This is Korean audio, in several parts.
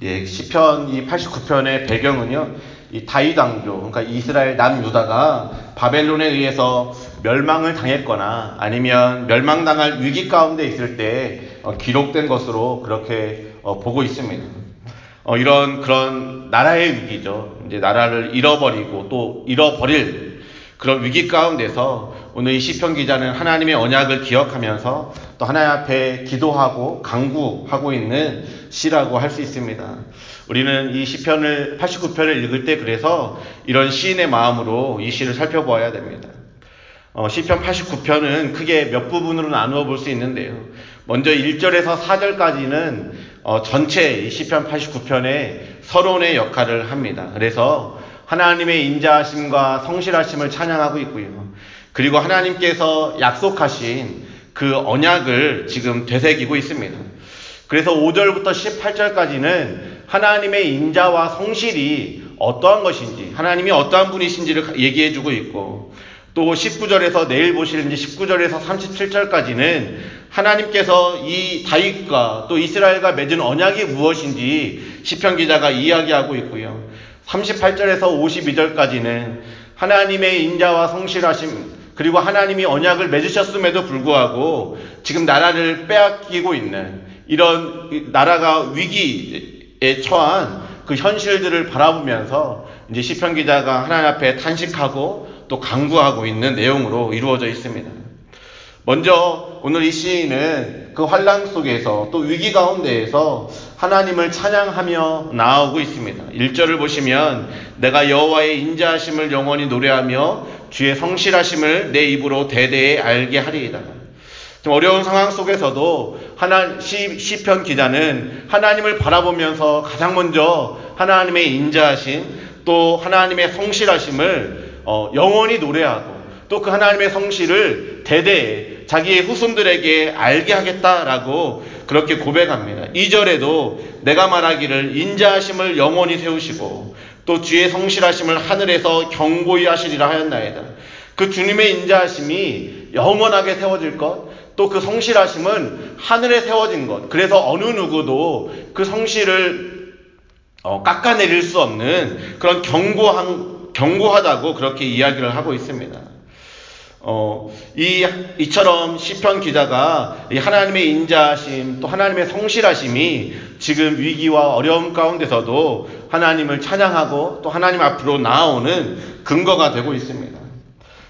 예, 시편 이 89편의 배경은요. 이 다윗 왕조, 그러니까 이스라엘 남유다가 바벨론에 의해서 멸망을 당했거나 아니면 멸망당할 위기 가운데 있을 때 어, 기록된 것으로 그렇게 어, 보고 있습니다. 어, 이런 그런 나라의 위기죠. 이제 나라를 잃어버리고 또 잃어버릴 그런 위기 가운데서 오늘 이 시편 기자는 하나님의 언약을 기억하면서 또 하나님 앞에 기도하고 강구하고 있는 시라고 할 수 있습니다. 우리는 이 시편을 89편을 읽을 때 그래서 이런 시인의 마음으로 이 시를 살펴보아야 됩니다. 어, 시편 89편은 크게 몇 부분으로 나누어 볼 수 있는데요. 먼저 1절에서 4절까지는 어, 전체 이 시편 89편의 서론의 역할을 합니다. 그래서 하나님의 인자하심과 성실하심을 찬양하고 있고요. 그리고 하나님께서 약속하신 그 언약을 지금 되새기고 있습니다. 그래서 5절부터 18절까지는 하나님의 인자와 성실이 어떠한 것인지, 하나님이 어떠한 분이신지를 얘기해 주고 있고, 또 19절에서 내일 이제 19절에서 37절까지는 하나님께서 이 다윗과 또 이스라엘과 맺은 언약이 무엇인지 시편 기자가 이야기하고 있고요. 38절에서 52절까지는 하나님의 인자와 성실하심 그리고 하나님이 언약을 맺으셨음에도 불구하고 지금 나라를 빼앗기고 있는 이런 나라가 위기에 처한 그 현실들을 바라보면서 이제 시편 기자가 하나님 앞에 탄식하고 또 강구하고 있는 내용으로 이루어져 있습니다. 먼저 오늘 이 시인은 그 환란 속에서 또 위기 가운데에서 하나님을 찬양하며 나오고 있습니다. 1절을 보시면 내가 여호와의 인자하심을 영원히 노래하며 주의 성실하심을 내 입으로 대대에 알게 하리이다. 좀 어려운 상황 속에서도 하나 시, 시편 기자는 하나님을 바라보면서 가장 먼저 하나님의 인자하심 또 하나님의 성실하심을 어, 영원히 노래하고 또 그 하나님의 성실을 대대에 자기의 후손들에게 알게 하겠다라고 그렇게 고백합니다. 2절에도 내가 말하기를 인자하심을 영원히 세우시고 또 주의 성실하심을 하늘에서 경고히 하시리라 하였나이다. 그 주님의 인자하심이 영원하게 세워질 것, 또 그 성실하심은 하늘에 세워진 것. 그래서 어느 누구도 그 성실을 어, 깎아내릴 수 없는 그런 경고한 경고하다고 그렇게 이야기를 하고 있습니다. 어, 이, 이처럼 시편 기자가 하나님의 인자하심, 또 하나님의 성실하심이 지금 위기와 어려움 가운데서도 하나님을 찬양하고 또 하나님 앞으로 나아오는 근거가 되고 있습니다.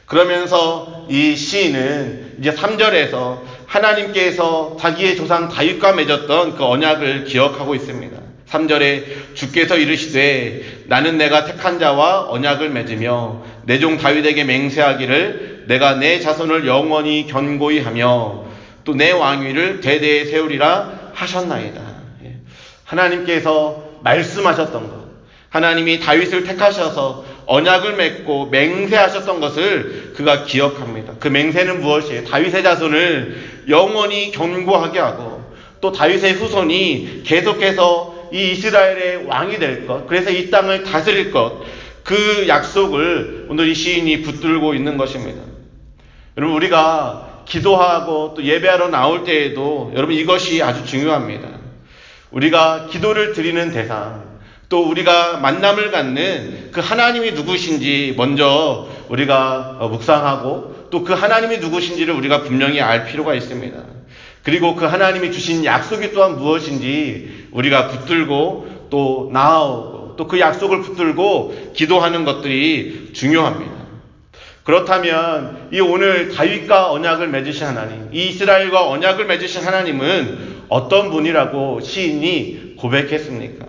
그러면서 이 시인은 이제 3절에서 하나님께서 자기의 조상 다윗과 맺었던 그 언약을 기억하고 있습니다. 3절에 주께서 이르시되 나는 내가 택한 자와 언약을 맺으며 내 종 다윗에게 맹세하기를 내가 내 자손을 영원히 견고히 하며 또 내 왕위를 대대에 세우리라 하셨나이다. 예. 하나님께서 말씀하셨던 것. 하나님이 다윗을 택하셔서 언약을 맺고 맹세하셨던 것을 그가 기억합니다. 그 맹세는 무엇이에요? 다윗의 자손을 영원히 견고하게 하고 또 다윗의 후손이 계속해서 이 이스라엘의 왕이 될 것, 그래서 이 땅을 다스릴 것, 그 약속을 오늘 이 시인이 붙들고 있는 것입니다. 여러분, 우리가 기도하고 또 예배하러 나올 때에도 여러분 이것이 아주 중요합니다. 우리가 기도를 드리는 대상, 또 우리가 만남을 갖는 그 하나님이 누구신지 먼저 우리가 묵상하고 또 그 하나님이 누구신지를 우리가 분명히 알 필요가 있습니다. 그리고 그 하나님이 주신 약속이 또한 무엇인지 우리가 붙들고 또 나아오고 또 그 약속을 붙들고 기도하는 것들이 중요합니다. 그렇다면 이 오늘 다윗과 언약을 맺으신 하나님, 이 이스라엘과 언약을 맺으신 하나님은 어떤 분이라고 시인이 고백했습니까?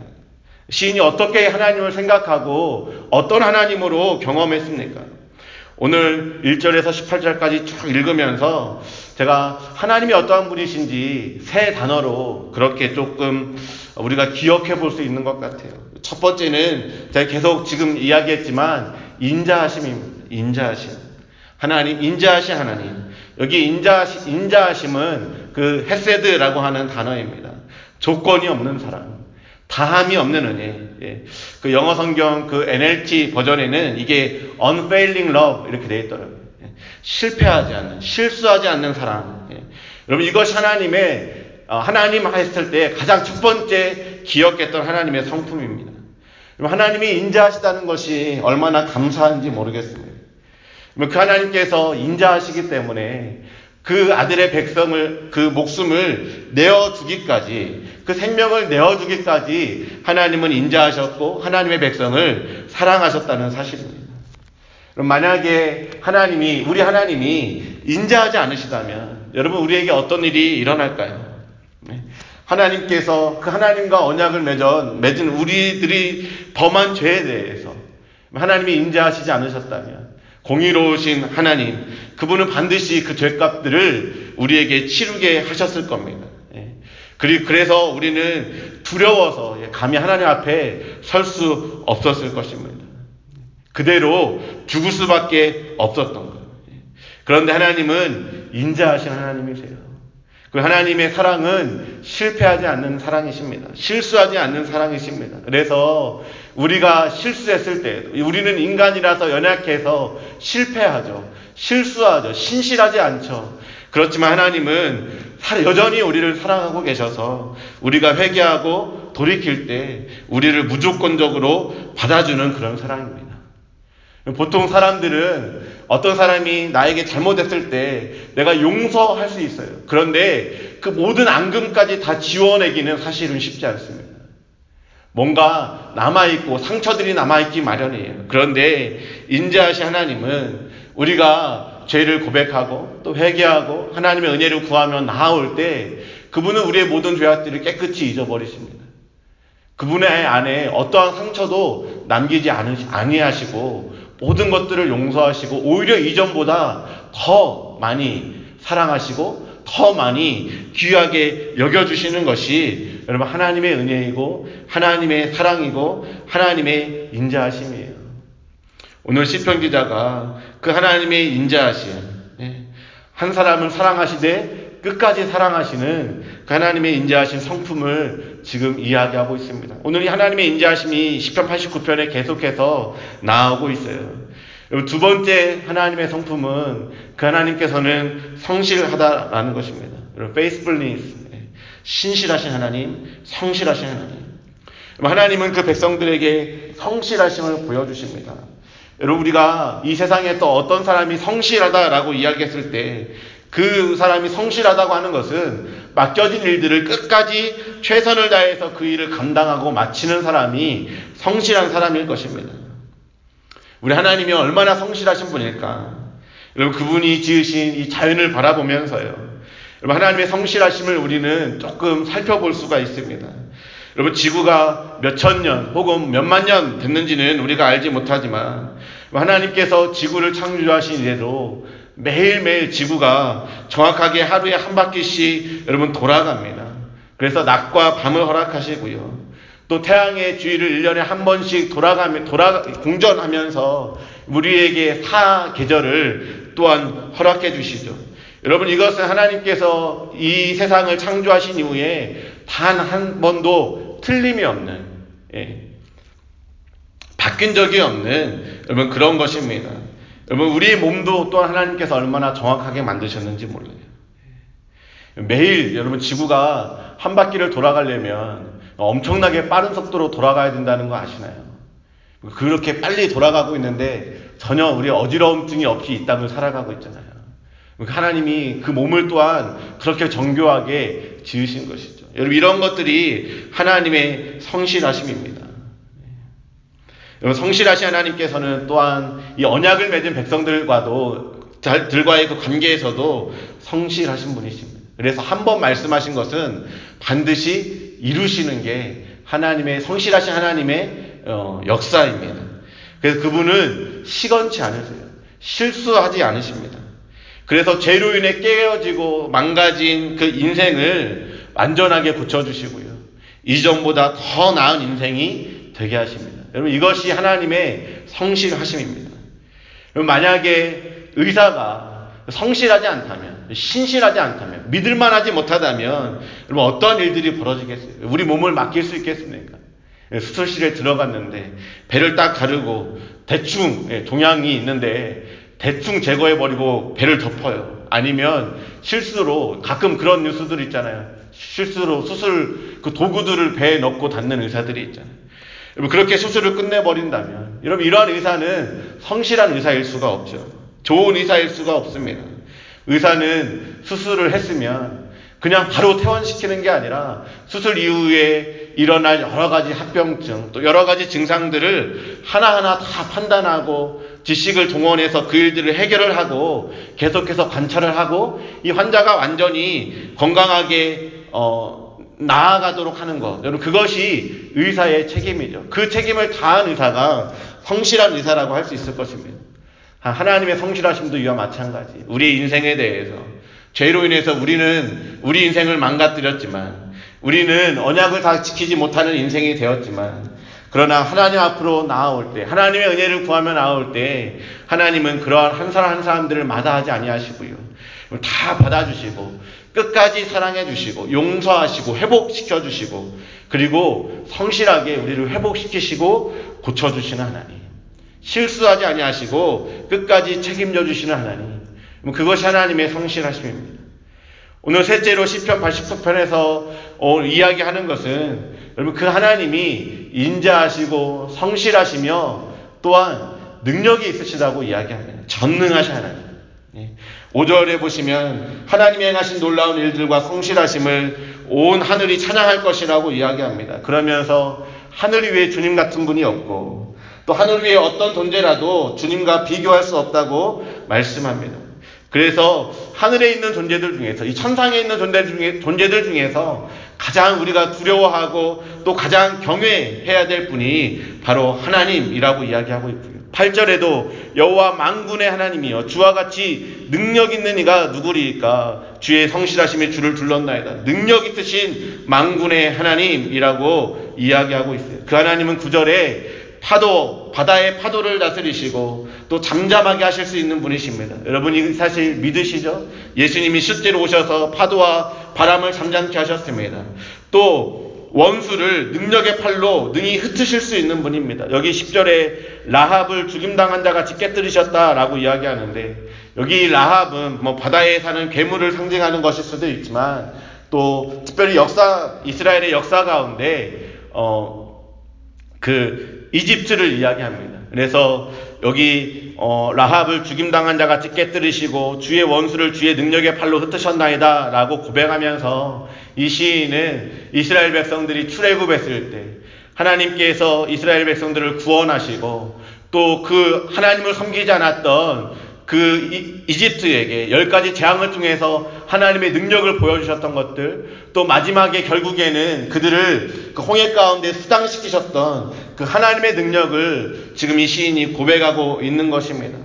시인이 어떻게 하나님을 생각하고 어떤 하나님으로 경험했습니까? 오늘 1절에서 18절까지 쭉 읽으면서 제가 하나님이 어떠한 분이신지 새 단어로 그렇게 조금 우리가 기억해 볼 수 있는 것 같아요. 첫 번째는 제가 계속 지금 이야기했지만 인자하심입니다. 인자하심. 하나님, 인자하신 하나님. 여기 인자하심, 인자하심은 그 헤세드라고 하는 단어입니다. 조건이 없는 사람. 다함이 없는 은혜. 예. 그 영어 성경 그 NLT 버전에는 이게 unfailing love 이렇게 되어 있더라고요. 실패하지 않는, 실수하지 않는 사랑. 예. 여러분 이것이 하나님의 어, 하나님 했을 때 가장 첫 번째 기억했던 하나님의 성품입니다. 하나님이 인자하시다는 것이 얼마나 감사한지 모르겠습니다. 그 하나님께서 인자하시기 때문에 그 아들의 백성을 그 목숨을 내어 주기까지 그 생명을 내어 주기까지 하나님은 인자하셨고 하나님의 백성을 사랑하셨다는 사실입니다. 그럼 만약에 하나님이 우리 하나님이 인자하지 않으시다면 여러분 우리에게 어떤 일이 일어날까요? 네. 하나님께서 그 하나님과 언약을 맺은, 맺은 우리들이 범한 죄에 대해서 하나님이 인자하시지 않으셨다면 공의로우신 하나님, 그분은 반드시 그 죄값들을 우리에게 치르게 하셨을 겁니다. 예. 그래서 우리는 두려워서 감히 하나님 앞에 설 수 없었을 것입니다. 그대로 죽을 수밖에 없었던 거예요. 예. 그런데 하나님은 인자하신 하나님이세요. 그 하나님의 사랑은 실패하지 않는 사랑이십니다. 실수하지 않는 사랑이십니다. 그래서 우리가 실수했을 때, 우리는 인간이라서 연약해서 실패하죠. 실수하죠. 신실하지 않죠. 그렇지만 하나님은 여전히 우리를 사랑하고 계셔서 우리가 회개하고 돌이킬 때 우리를 무조건적으로 받아주는 그런 사랑입니다. 보통 사람들은 어떤 사람이 나에게 잘못했을 때 내가 용서할 수 있어요. 그런데 그 모든 앙금까지 다 지워내기는 사실은 쉽지 않습니다. 뭔가 남아있고 상처들이 남아있기 마련이에요. 그런데 인자하신 하나님은 우리가 죄를 고백하고 또 회개하고 하나님의 은혜를 구하며 나아올 때 그분은 우리의 모든 죄악들을 깨끗이 잊어버리십니다. 그분의 안에 어떠한 상처도 남기지 아니하시고 모든 것들을 용서하시고 오히려 이전보다 더 많이 사랑하시고 더 많이 귀하게 여겨주시는 것이 여러분 하나님의 은혜이고 하나님의 사랑이고 하나님의 인자하심이에요. 오늘 시편 기자가 그 하나님의 인자하심, 예, 한 사람을 사랑하시되 끝까지 사랑하시는 그 하나님의 인자하신 성품을 지금 이야기하고 있습니다. 오늘 이 하나님의 인자하심이 10편 89편에 계속해서 나오고 있어요. 두 번째 하나님의 성품은 그 하나님께서는 성실하다라는 것입니다. faithfulness, 신실하신 하나님, 성실하신 하나님. 하나님은 그 백성들에게 성실하심을 보여주십니다. 여러분 우리가 이 세상에 또 어떤 사람이 성실하다라고 이야기했을 때 그 사람이 성실하다고 하는 것은 맡겨진 일들을 끝까지 최선을 다해서 그 일을 감당하고 마치는 사람이 성실한 사람일 것입니다. 우리 하나님이 얼마나 성실하신 분일까? 여러분 그분이 지으신 이 자연을 바라보면서요. 여러분 하나님의 성실하심을 우리는 조금 살펴볼 수가 있습니다. 여러분 지구가 몇천 년 혹은 몇만 년 됐는지는 우리가 알지 못하지만 하나님께서 지구를 창조하신 이래로 매일매일 지구가 정확하게 하루에 한 바퀴씩 여러분 돌아갑니다. 그래서 낮과 밤을 허락하시고요. 또 태양의 주위를 1년에 한 번씩 돌아가며, 돌아, 공전하면서 우리에게 사 계절을 또한 허락해 주시죠. 여러분 이것은 하나님께서 이 세상을 창조하신 이후에 단 한 번도 틀림이 없는, 예, 바뀐 적이 없는 여러분 그런 것입니다. 여러분, 우리 몸도 또한 하나님께서 얼마나 정확하게 만드셨는지 몰라요. 매일 여러분 지구가 한 바퀴를 돌아가려면 엄청나게 빠른 속도로 돌아가야 된다는 거 아시나요? 그렇게 빨리 돌아가고 있는데 전혀 우리 어지러움증이 없이 이 땅을 살아가고 있잖아요. 하나님이 그 몸을 또한 그렇게 정교하게 지으신 것이죠. 여러분 이런 것들이 하나님의 성실하심입니다. 성실하신 하나님께서는 또한 이 언약을 맺은 백성들과도 들과의 그 관계에서도 성실하신 분이십니다. 그래서 한 번 말씀하신 것은 반드시 이루시는 게 하나님의 성실하신 하나님의 어, 역사입니다. 그래서 그분은 시건치 않으세요. 실수하지 않으십니다. 그래서 죄로 인해 깨어지고 망가진 그 인생을 완전하게 고쳐주시고요. 이전보다 더 나은 인생이 되게 하십니다. 여러분 이것이 하나님의 성실하심입니다. 여러분 만약에 의사가 성실하지 않다면, 신실하지 않다면, 믿을만 하지 못하다면, 여러분 어떤 일들이 벌어지겠어요? 우리 몸을 맡길 수 있겠습니까? 수술실에 들어갔는데 배를 딱 가르고 대충 예, 종양이 있는데 대충 제거해버리고 배를 덮어요. 아니면 실수로 가끔 그런 뉴스들 있잖아요. 실수로 수술 그 도구들을 배에 넣고 닫는 의사들이 있잖아요. 여러분 그렇게 수술을 끝내버린다면 여러분 이러한 의사는 성실한 의사일 수가 없죠. 좋은 의사일 수가 없습니다. 의사는 수술을 했으면 그냥 바로 퇴원시키는 게 아니라 수술 이후에 일어날 여러 가지 합병증 또 여러 가지 증상들을 하나하나 다 판단하고 지식을 동원해서 그 일들을 해결을 하고 계속해서 관찰을 하고 이 환자가 완전히 건강하게 어, 나아가도록 하는 것. 여러분 그것이 의사의 책임이죠. 그 책임을 다한 의사가 성실한 의사라고 할 수 있을 것입니다. 하나님의 성실하심도 이와 마찬가지. 우리의 인생에 대해서 죄로 인해서 우리는 우리 인생을 망가뜨렸지만 우리는 언약을 다 지키지 못하는 인생이 되었지만 그러나 하나님 앞으로 나아올 때 하나님의 은혜를 구하며 나아올 때 하나님은 그러한 한 사람 한 사람들을 마다하지 아니하시고요. 다 받아주시고 끝까지 사랑해 주시고 용서하시고 회복시켜 주시고 그리고 성실하게 우리를 회복시키시고 고쳐 주시는 하나님. 실수하지 아니하시고 끝까지 책임져 주시는 하나님. 그것이 하나님의 성실하심입니다. 오늘 셋째로 시편 89편에서 어, 이야기하는 것은 여러분 그 하나님이 인자하시고 성실하시며 또한 능력이 있으시다고 이야기합니다. 전능하신 하나님. 5절에 예. 보시면 하나님이 행하신 놀라운 일들과 성실하심을 온 하늘이 찬양할 것이라고 이야기합니다. 그러면서 하늘 위에 주님 같은 분이 없고 또 하늘 위에 어떤 존재라도 주님과 비교할 수 없다고 말씀합니다. 그래서 하늘에 있는 존재들 중에서 이 천상에 있는 존재들, 중에, 존재들 중에서 가장 우리가 두려워하고 또 가장 경외해야 될 분이 바로 하나님이라고 이야기하고 있고요. 8절에도 여호와 망군의 하나님이여 주와 같이 능력 있는 이가 누구리까 주의 성실하심에 주를 둘렀나이다. 능력 있으신 망군의 하나님이라고 이야기하고 있어요. 그 하나님은 9절에 파도, 바다의 파도를 다스리시고 또 잠잠하게 하실 수 있는 분이십니다. 여러분이 사실 믿으시죠? 예수님이 실제로 오셔서 파도와 바람을 잠잠케 하셨습니다. 또 원수를 능력의 팔로 능히 흩으실 수 있는 분입니다. 여기 10절에 라합을 죽임당한 자가 짙게뜨리셨다라고 이야기하는데 여기 라합은 뭐 바다에 사는 괴물을 상징하는 것일 수도 있지만 또 특별히 역사 이스라엘의 역사 가운데 어 그 이집트를 이야기합니다. 그래서 여기 어, 라합을 죽임당한 자 같이 깨뜨리시고 주의 원수를 주의 능력의 팔로 흩으셨나이다 라고 고백하면서 이 시인은 이스라엘 백성들이 출애굽했을 때 하나님께서 이스라엘 백성들을 구원하시고 또 그 하나님을 섬기지 않았던 그 이집트에게 열 가지 재앙을 통해서 하나님의 능력을 보여주셨던 것들, 또 마지막에 결국에는 그들을 그 홍해 가운데 수당시키셨던 그 하나님의 능력을 지금 이 시인이 고백하고 있는 것입니다.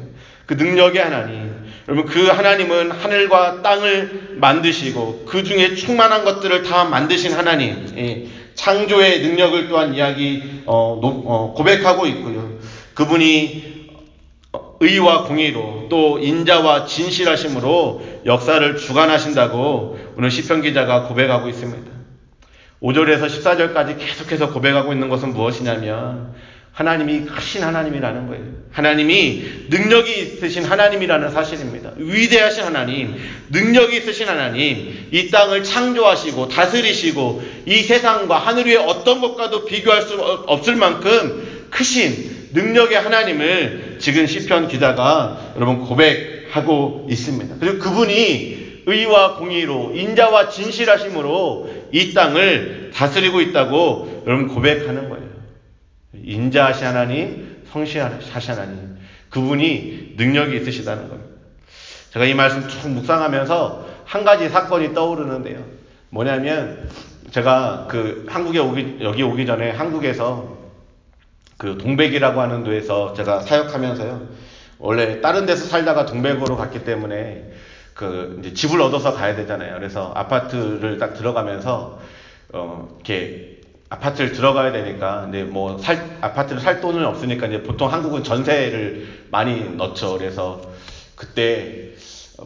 그 능력의 하나님. 여러분, 그 하나님은 하늘과 땅을 만드시고 그 중에 충만한 것들을 다 만드신 하나님. 창조의 능력을 또한 이야기, 어, 어, 고백하고 있고요. 그분이 의와 공의로 또 인자와 진실하심으로 역사를 주관하신다고 오늘 시편 기자가 고백하고 있습니다. 5절에서 14절까지 계속해서 고백하고 있는 것은 무엇이냐면 하나님이 크신 하나님이라는 거예요. 하나님이 능력이 있으신 하나님이라는 사실입니다. 위대하신 하나님, 능력이 있으신 하나님, 이 땅을 창조하시고 다스리시고 이 세상과 하늘 위에 어떤 것과도 비교할 수 없을 만큼 크신 능력의 하나님을 지금 시편 기자가 여러분 고백하고 있습니다. 그리고 그분이 의와 공의로 인자와 진실하심으로 이 땅을 다스리고 있다고 여러분 고백하는 거예요. 인자하신 하나님, 성실하신 하나님. 그분이 능력이 있으시다는 겁니다. 제가 이 말씀 쭉 묵상하면서 한 가지 사건이 떠오르는데요. 뭐냐면 제가 그 한국에 오기 여기 오기 전에 한국에서 그 동백이라고 하는 데에서 제가 사역하면서요. 원래 다른 데서 살다가 동백으로 갔기 때문에 그 이제 집을 얻어서 가야 되잖아요. 그래서 아파트를 딱 들어가면서 어 이렇게 아파트를 들어가야 되니까 이제 뭐 살 아파트를 살 돈은 없으니까 이제 보통 한국은 전세를 많이 넣죠. 그래서 그때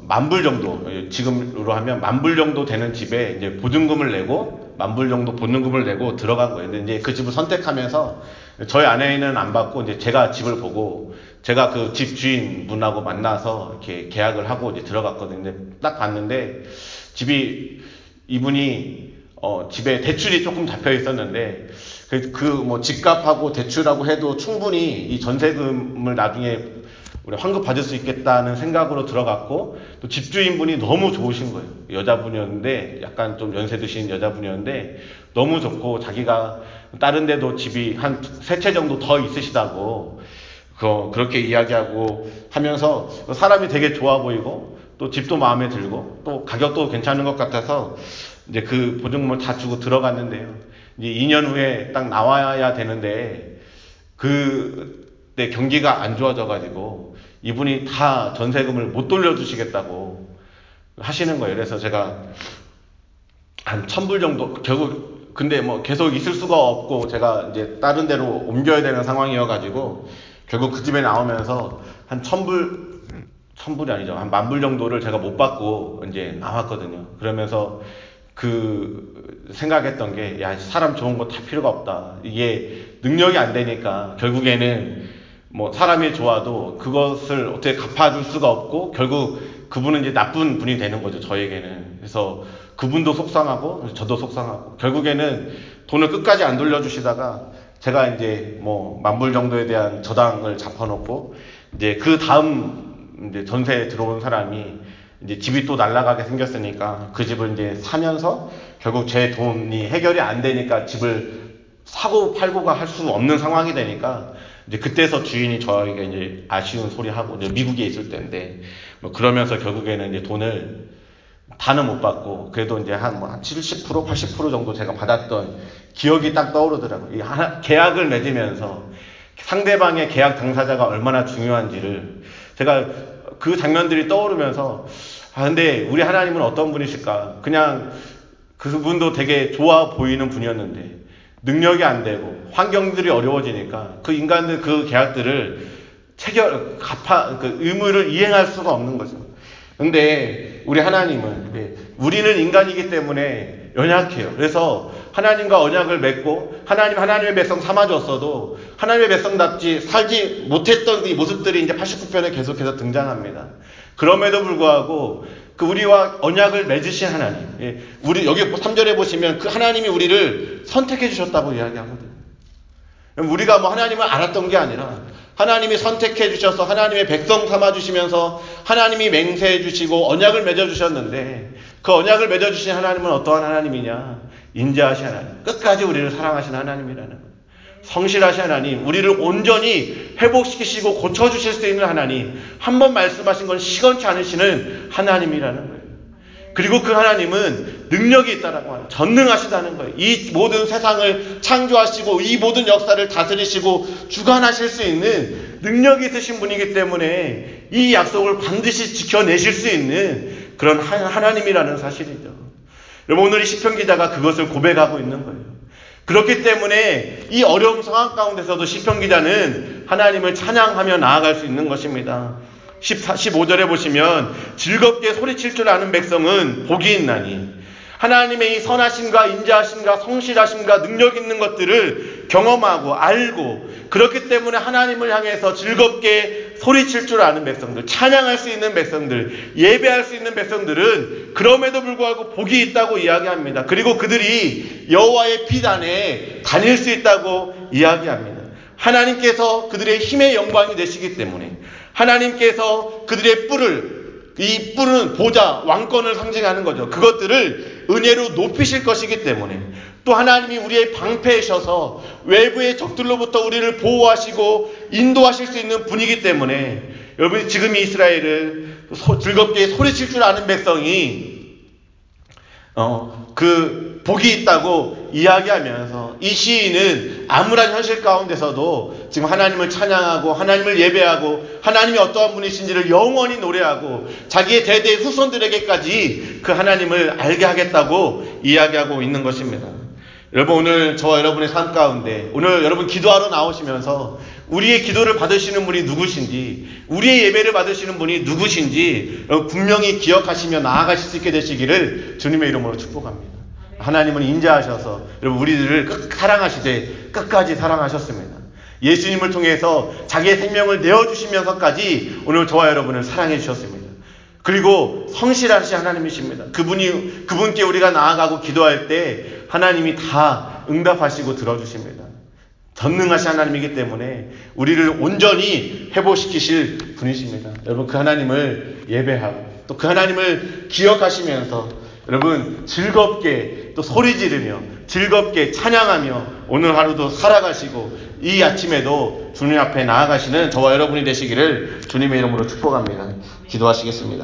만 불 정도 지금으로 하면 만 불 정도 되는 집에 이제 보증금을 내고 만 불 정도 보증금을 내고 들어간 거예요. 근데 이제 그 집을 선택하면서 저희 아내는 안 받고 이제 제가 집을 보고 제가 그 집 주인 분하고 만나서 이렇게 계약을 하고 이제 들어갔거든요. 딱 봤는데 집이 이분이 어, 집에 대출이 조금 잡혀 있었는데 그뭐 집값하고 대출하고 해도 충분히 이 전세금을 나중에 우리 환급 받을 수 있겠다는 생각으로 들어갔고 또 집주인분이 너무 좋으신 거예요. 여자분이었는데 약간 좀 연세 드신 여자분이었는데 너무 좋고 자기가 다른 데도 집이 한 세 채 정도 더 있으시다고 그 그렇게 이야기하고 하면서 사람이 되게 좋아 보이고 또 집도 마음에 들고 또 가격도 괜찮은 것 같아서 이제 그 보증금을 다 주고 들어갔는데요. 이제 2년 후에 딱 나와야 되는데 그때 경기가 안 좋아져 가지고 이분이 다 전세금을 못 돌려주시겠다고 하시는 거예요. 그래서 제가 한 천불 정도 결국 근데 뭐 계속 있을 수가 없고 제가 이제 다른 데로 옮겨야 되는 상황이어가지고 결국 그 집에 나오면서 한 천불 천불이 아니죠 한 만불 정도를 제가 못 받고 이제 나왔거든요. 그러면서 그 생각했던 게 야 사람 좋은 거 다 필요가 없다. 이게 능력이 안 되니까 결국에는 뭐 사람이 좋아도 그것을 어떻게 갚아줄 수가 없고 결국 그분은 이제 나쁜 분이 되는 거죠 저에게는. 그래서 그분도 속상하고 저도 속상하고 결국에는 돈을 끝까지 안 돌려주시다가 제가 이제 뭐 만불 정도에 대한 저당을 잡아놓고 이제 그 다음 이제 전세에 들어온 사람이 이제 집이 또 날라가게 생겼으니까 그 집을 이제 사면서 결국 제 돈이 해결이 안 되니까 집을 사고 팔고가 할 수 없는 상황이 되니까 이제 그때서 주인이 저에게 이제 아쉬운 소리 하고 이제 미국에 있을 때인데 뭐 그러면서 결국에는 이제 돈을 다는 못 받고 그래도 이제 한 뭐 70% 80% 정도 제가 받았던 기억이 딱 떠오르더라고요. 이 하나, 계약을 맺으면서 상대방의 계약 당사자가 얼마나 중요한지를 제가 그 장면들이 떠오르면서 아 근데 우리 하나님은 어떤 분이실까? 그냥 그분도 되게 좋아 보이는 분이었는데 능력이 안 되고 환경들이 어려워지니까 그 인간들 그 계약들을 체결 갚아 그 의무를 이행할 수가 없는 거죠. 근데 우리 하나님은 우리는 인간이기 때문에 연약해요. 그래서 하나님과 언약을 맺고 하나님 하나님의 백성 삼아줬어도 하나님의 백성답지 살지 못했던 이 모습들이 이제 89편에 계속해서 등장합니다. 그럼에도 불구하고 그 우리와 언약을 맺으신 하나님, 예, 우리 여기 3절에 보시면 그 하나님이 우리를 선택해 주셨다고 이야기하거든요. 우리가 뭐 하나님을 알았던 게 아니라 하나님이 선택해 주셔서 하나님의 백성 삼아 주시면서 하나님이 맹세해 주시고 언약을 맺어 주셨는데 그 언약을 맺어 주신 하나님은 어떠한 하나님이냐? 인자하신 하나님. 끝까지 우리를 사랑하신 하나님이라는 것. 성실하신 하나님, 우리를 온전히 회복시키시고 고쳐 주실 수 있는 하나님, 한 번 말씀하신 건 시건치 않으시는 하나님이라는 거예요. 그리고 그 하나님은 능력이 있다라고 하는 전능하시다는 거예요. 이 모든 세상을 창조하시고 이 모든 역사를 다스리시고 주관하실 수 있는 능력이 있으신 분이기 때문에 이 약속을 반드시 지켜내실 수 있는 그런 하나님이라는 사실이죠. 여러분 오늘 이 시편 기자가 그것을 고백하고 있는 거예요. 그렇기 때문에 이 어려운 상황 가운데서도 시편 기자는 하나님을 찬양하며 나아갈 수 있는 것입니다. 14, 15절에 보시면 즐겁게 소리칠 줄 아는 백성은 복이 있나니 하나님의 이 선하심과 인자하심과 성실하심과 능력 있는 것들을 경험하고 알고 그렇기 때문에 하나님을 향해서 즐겁게 소리칠 줄 아는 백성들, 찬양할 수 있는 백성들, 예배할 수 있는 백성들은 그럼에도 불구하고 복이 있다고 이야기합니다. 그리고 그들이 여호와의 피단에 다닐 수 있다고 이야기합니다. 하나님께서 그들의 힘의 영광이 되시기 때문에 하나님께서 그들의 뿔을 이 뿔은 보좌, 왕권을 상징하는 거죠. 그것들을 은혜로 높이실 것이기 때문에 또 하나님이 우리의 방패이셔서 외부의 적들로부터 우리를 보호하시고 인도하실 수 있는 분이기 때문에 여러분 지금 이스라엘을 즐겁게 소리칠 줄 아는 백성이 어, 그 복이 있다고 이야기하면서 이 시인은 암울한 현실 가운데서도 지금 하나님을 찬양하고 하나님을 예배하고 하나님이 어떠한 분이신지를 영원히 노래하고 자기의 대대 후손들에게까지 그 하나님을 알게 하겠다고 이야기하고 있는 것입니다. 여러분 오늘 저와 여러분의 삶 가운데 오늘 여러분 기도하러 나오시면서 우리의 기도를 받으시는 분이 누구신지 우리의 예배를 받으시는 분이 누구신지 분명히 기억하시며 나아가실 수 있게 되시기를 주님의 이름으로 축복합니다. 하나님은 인자하셔서 여러분 우리들을 끝 사랑하시되 끝까지 사랑하셨습니다. 예수님을 통해서 자기의 생명을 내어주시면서까지 오늘 저와 여러분을 사랑해 주셨습니다. 그리고 성실하신 하나님이십니다. 그분이 그분께 우리가 나아가고 기도할 때 하나님이 다 응답하시고 들어주십니다. 전능하신 하나님이기 때문에 우리를 온전히 회복시키실 분이십니다. 여러분 그 하나님을 예배하고 또 그 하나님을 기억하시면서 여러분 즐겁게 또 소리 지르며 즐겁게 찬양하며 오늘 하루도 살아가시고 이 아침에도 주님 앞에 나아가시는 저와 여러분이 되시기를 주님의 이름으로 축복합니다. 기도하시겠습니다.